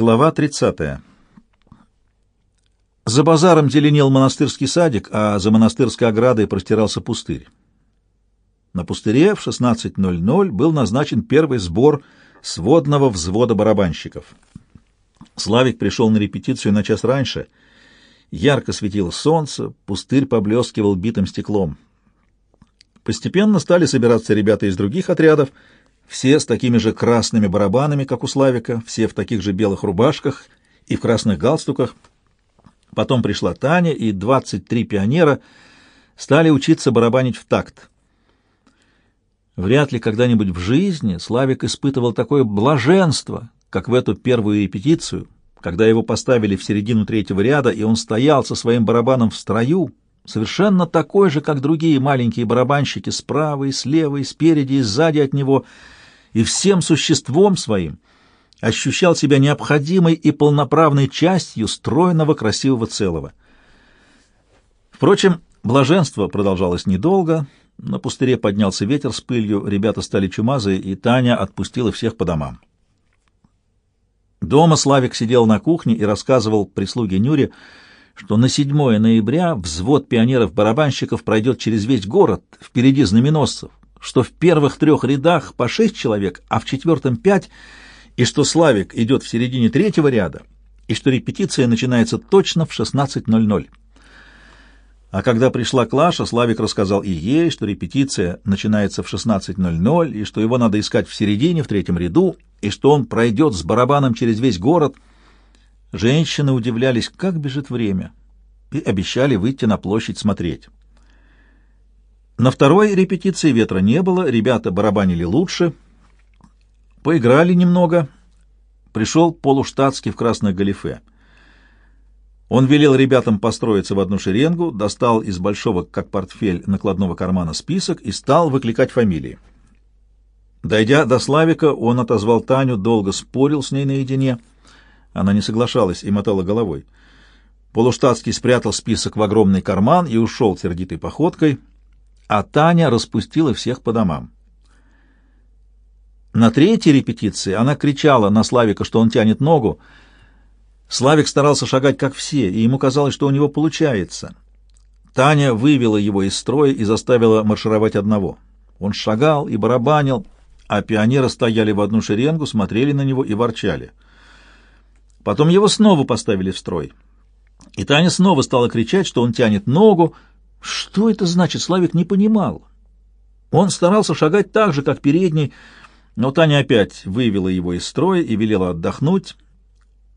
Глава 30. За базаром зеленел монастырский садик, а за монастырской оградой простирался пустырь. На пустыре в 16.00 был назначен первый сбор сводного взвода барабанщиков. Славик пришел на репетицию на час раньше. Ярко светило солнце, пустырь поблескивал битым стеклом. Постепенно стали собираться ребята из других отрядов — все с такими же красными барабанами, как у Славика, все в таких же белых рубашках и в красных галстуках. Потом пришла Таня, и 23 пионера стали учиться барабанить в такт. Вряд ли когда-нибудь в жизни Славик испытывал такое блаженство, как в эту первую репетицию, когда его поставили в середину третьего ряда, и он стоял со своим барабаном в строю, совершенно такой же, как другие маленькие барабанщики, справа и слева, и спереди, и сзади от него — и всем существом своим ощущал себя необходимой и полноправной частью стройного красивого целого. Впрочем, блаженство продолжалось недолго, на пустыре поднялся ветер с пылью, ребята стали чумазые, и Таня отпустила всех по домам. Дома Славик сидел на кухне и рассказывал прислуге Нюре, что на 7 ноября взвод пионеров-барабанщиков пройдет через весь город, впереди знаменосцев, что в первых трех рядах по шесть человек, а в четвертом пять, и что Славик идет в середине третьего ряда, и что репетиция начинается точно в 16.00. А когда пришла Клаша, Славик рассказал и ей, что репетиция начинается в 16.00, и что его надо искать в середине, в третьем ряду, и что он пройдет с барабаном через весь город. Женщины удивлялись, как бежит время, и обещали выйти на площадь смотреть. На второй репетиции ветра не было, ребята барабанили лучше, поиграли немного. Пришел полуштатский в красной галифе. Он велел ребятам построиться в одну шеренгу, достал из большого, как портфель, накладного кармана список и стал выкликать фамилии. Дойдя до Славика, он отозвал Таню, долго спорил с ней наедине. Она не соглашалась и мотала головой. Полуштатский спрятал список в огромный карман и ушел сердитой походкой — а Таня распустила всех по домам. На третьей репетиции она кричала на Славика, что он тянет ногу. Славик старался шагать, как все, и ему казалось, что у него получается. Таня вывела его из строя и заставила маршировать одного. Он шагал и барабанил, а пионеры стояли в одну шеренгу, смотрели на него и ворчали. Потом его снова поставили в строй. И Таня снова стала кричать, что он тянет ногу, что это значит, Славик не понимал. Он старался шагать так же, как передний, но Таня опять вывела его из строя и велела отдохнуть.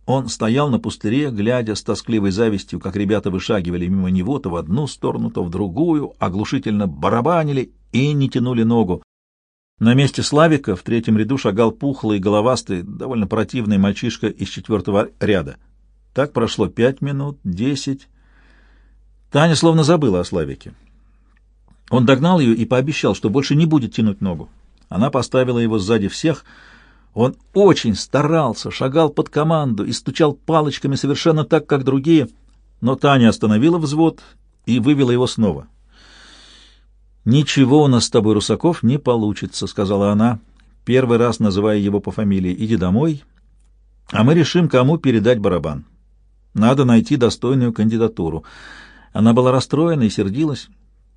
Он стоял на пустыре, глядя с тоскливой завистью, как ребята вышагивали мимо него то в одну сторону, то в другую, оглушительно барабанили и не тянули ногу. На месте Славика в третьем ряду шагал пухлый, головастый, довольно противный мальчишка из четвертого ряда. Так прошло пять минут, десять... Таня словно забыла о Славике. Он догнал ее и пообещал, что больше не будет тянуть ногу. Она поставила его сзади всех. Он очень старался, шагал под команду и стучал палочками совершенно так, как другие, но Таня остановила взвод и вывела его снова. «Ничего у нас с тобой, Русаков, не получится», — сказала она, первый раз называя его по фамилии. «Иди домой, а мы решим, кому передать барабан. Надо найти достойную кандидатуру». Она была расстроена и сердилась.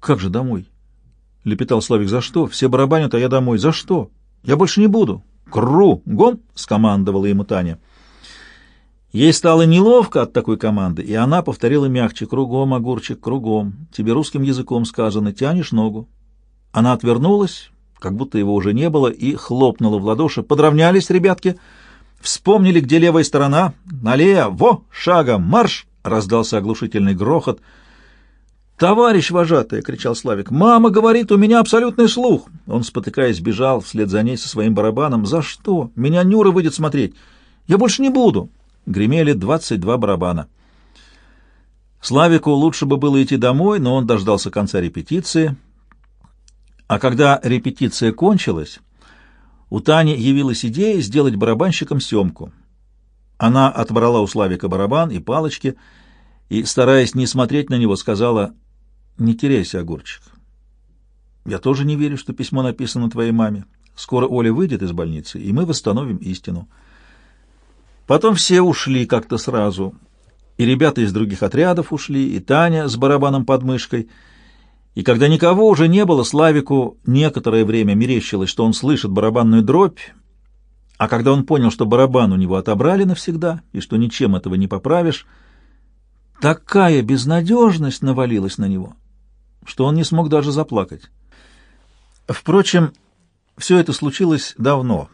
«Как же домой?» — лепетал Славик. «За что? Все барабанят, а я домой. За что? Я больше не буду». «Кругом!» — скомандовала ему Таня. Ей стало неловко от такой команды, и она повторила мягче «Кругом, огурчик, кругом. Тебе русским языком сказано, тянешь ногу». Она отвернулась, как будто его уже не было, и хлопнула в ладоши. «Подравнялись, ребятки!» Вспомнили, где левая сторона. Налево! Во! Шагом! Марш!» Раздался оглушительный грохот — «Товарищ вожатый!» — кричал Славик. «Мама говорит, у меня абсолютный слух!» Он, спотыкаясь, бежал вслед за ней со своим барабаном. «За что? Меня Нюра выйдет смотреть! Я больше не буду!» Гремели двадцать два барабана. Славику лучше бы было идти домой, но он дождался конца репетиции. А когда репетиция кончилась, у Тани явилась идея сделать барабанщиком съемку. Она отбрала у Славика барабан и палочки и, стараясь не смотреть на него, сказала не теряйся, огурчик. Я тоже не верю, что письмо написано твоей маме. Скоро Оля выйдет из больницы, и мы восстановим истину. Потом все ушли как-то сразу. И ребята из других отрядов ушли, и Таня с барабаном под мышкой. И когда никого уже не было, Славику некоторое время мерещилось, что он слышит барабанную дробь, а когда он понял, что барабан у него отобрали навсегда, и что ничем этого не поправишь, такая безнадежность навалилась на него, что он не смог даже заплакать. Впрочем, все это случилось давно,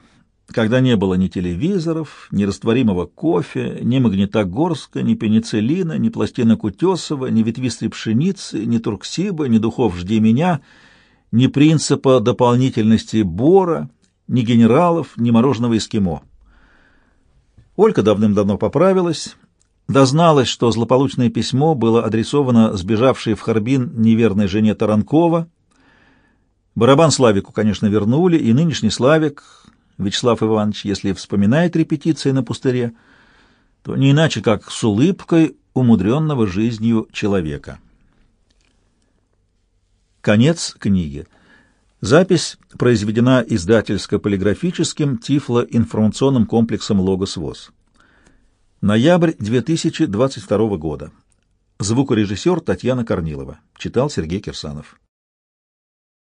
когда не было ни телевизоров, ни растворимого кофе, ни магнитогорска, ни пенициллина, ни пластинок утесова, ни ветвистой пшеницы, ни турксиба, ни духов «Жди меня», ни принципа дополнительности бора, ни генералов, ни мороженого эскимо. Ольга давным-давно поправилась, дозналась, что злополучное письмо было адресовано сбежавшей в Харбин неверной жене Таранкова. Барабан Славику, конечно, вернули, и нынешний Славик, Вячеслав Иванович, если вспоминает репетиции на пустыре, то не иначе, как с улыбкой умудренного жизнью человека. Конец книги. Запись произведена издательско-полиграфическим тифло-информационным комплексом «Логос ВОЗ». Ноябрь 2022 года. Звукорежиссер Татьяна Корнилова. Читал Сергей Кирсанов.